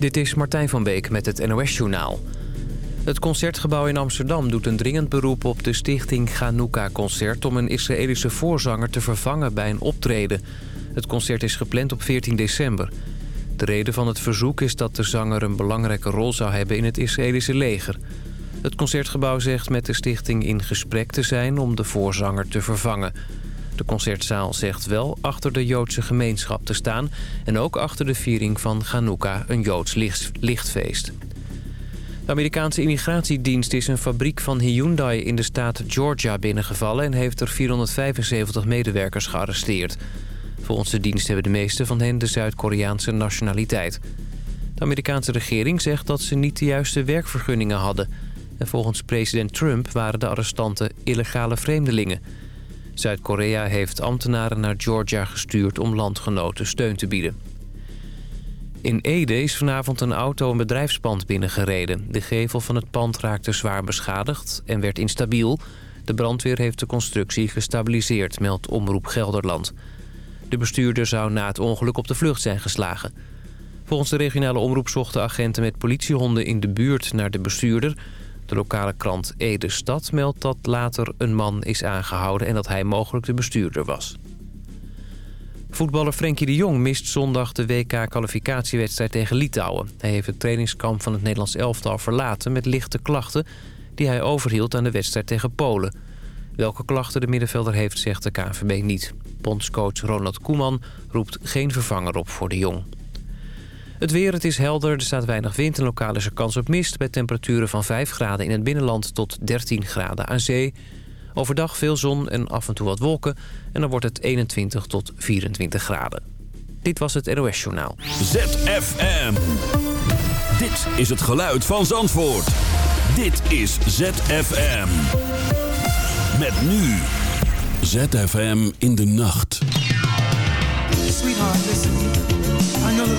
Dit is Martijn van Beek met het NOS-journaal. Het Concertgebouw in Amsterdam doet een dringend beroep op de stichting Chanukka Concert... om een Israëlische voorzanger te vervangen bij een optreden. Het concert is gepland op 14 december. De reden van het verzoek is dat de zanger een belangrijke rol zou hebben in het Israëlische leger. Het Concertgebouw zegt met de stichting in gesprek te zijn om de voorzanger te vervangen... De concertzaal zegt wel achter de Joodse gemeenschap te staan... en ook achter de viering van Hanukkah, een Joods lichtfeest. De Amerikaanse immigratiedienst is een fabriek van Hyundai in de staat Georgia binnengevallen... en heeft er 475 medewerkers gearresteerd. Volgens de dienst hebben de meeste van hen de Zuid-Koreaanse nationaliteit. De Amerikaanse regering zegt dat ze niet de juiste werkvergunningen hadden. En volgens president Trump waren de arrestanten illegale vreemdelingen... Zuid-Korea heeft ambtenaren naar Georgia gestuurd om landgenoten steun te bieden. In Ede is vanavond een auto een bedrijfspand binnengereden. De gevel van het pand raakte zwaar beschadigd en werd instabiel. De brandweer heeft de constructie gestabiliseerd, meldt Omroep Gelderland. De bestuurder zou na het ongeluk op de vlucht zijn geslagen. Volgens de regionale omroep zochten agenten met politiehonden in de buurt naar de bestuurder... De lokale krant Ede Stad meldt dat later een man is aangehouden... en dat hij mogelijk de bestuurder was. Voetballer Frenkie de Jong mist zondag de WK-kwalificatiewedstrijd tegen Litouwen. Hij heeft het trainingskamp van het Nederlands elftal verlaten met lichte klachten... die hij overhield aan de wedstrijd tegen Polen. Welke klachten de middenvelder heeft, zegt de KNVB niet. Bondscoach Ronald Koeman roept geen vervanger op voor de Jong. Het weer, het is helder, er staat weinig wind en lokaal is er kans op mist... bij temperaturen van 5 graden in het binnenland tot 13 graden aan zee. Overdag veel zon en af en toe wat wolken en dan wordt het 21 tot 24 graden. Dit was het NOS Journaal. ZFM. Dit is het geluid van Zandvoort. Dit is ZFM. Met nu. ZFM in de nacht. Sweetheart, listen.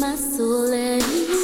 my soul and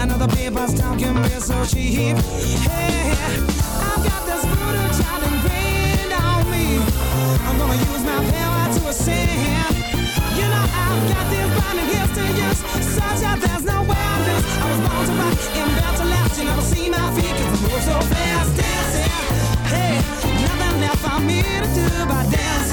Another paper's talking me so cheap. Hey, I've got this brutal child ingrained on me. I'm gonna use my power to ascend. You know I've got these blinding gifts to use, such that there's no way I lose. I was born to rock and built to last. You never see my feet 'cause I move so fast, dancing. Hey, nothing left for me to do but dance.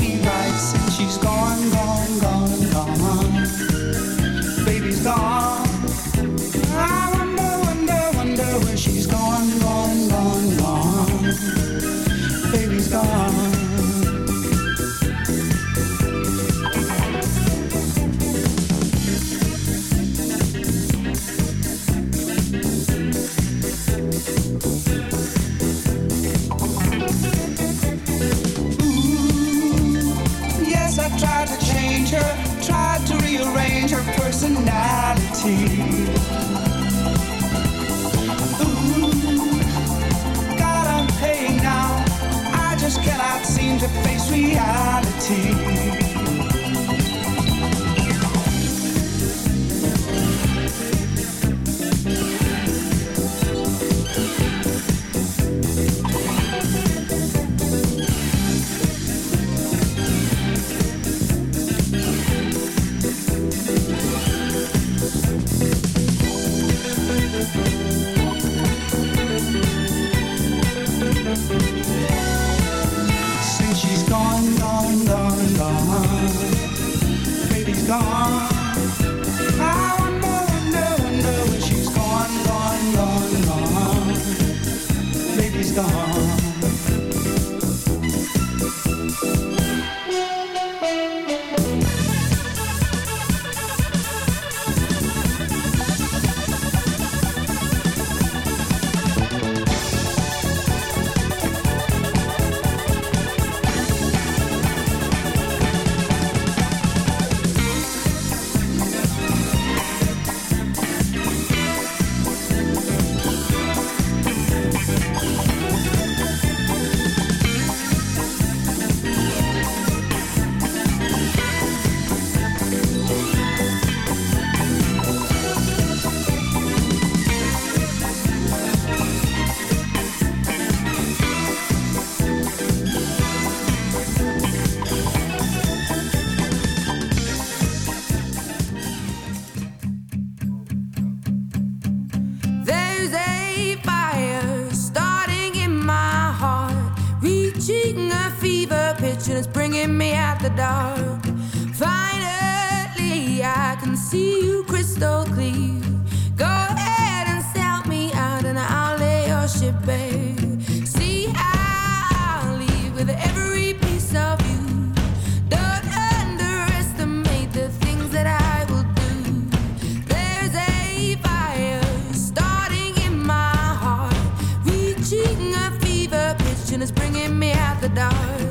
night since she's gone, gone, gone, gone. fortune is bringing me out the dark.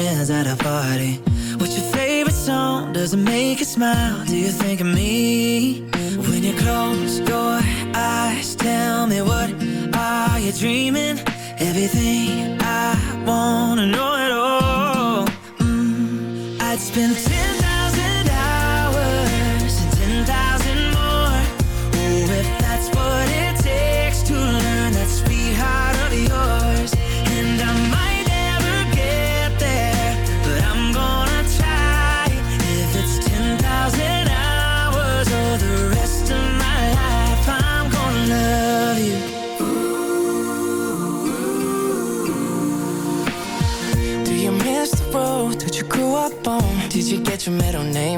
friends that I've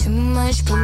too much.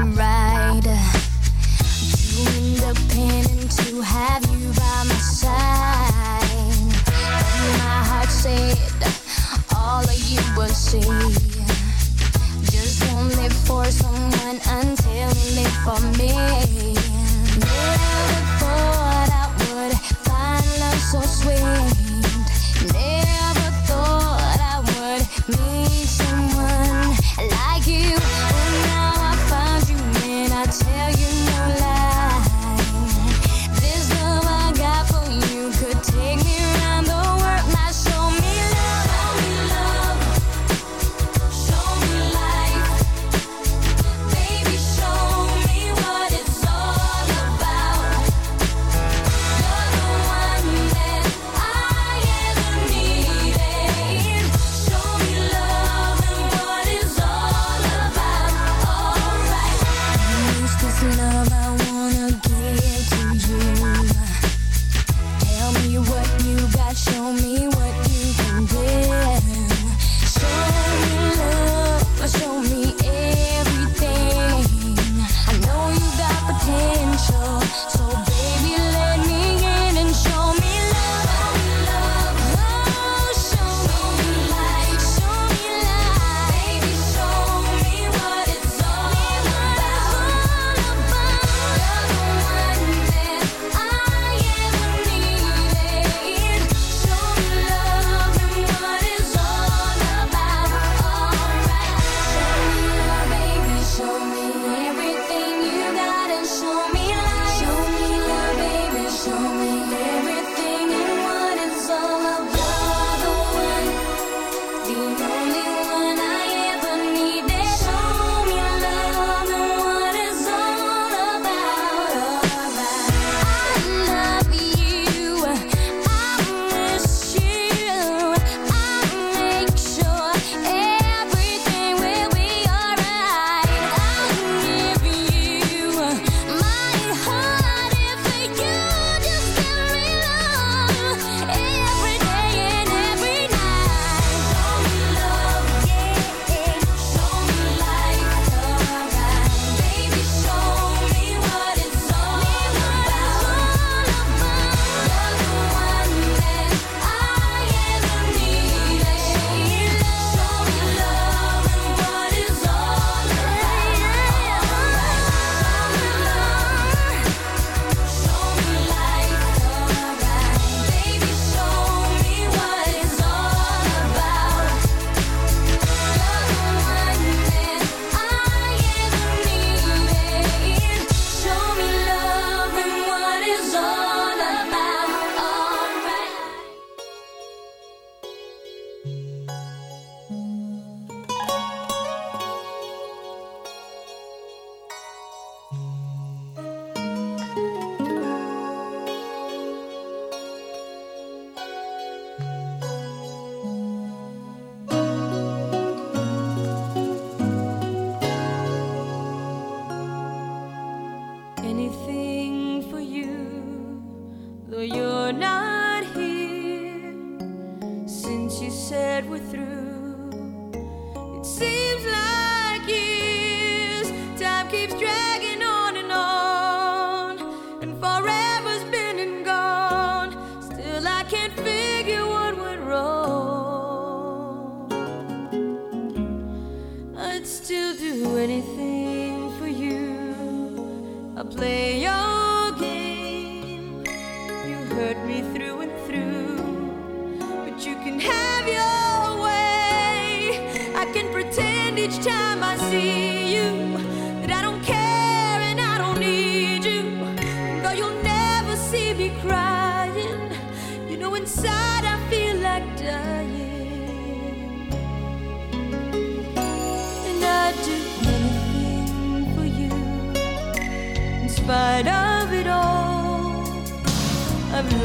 not here since you said we're through.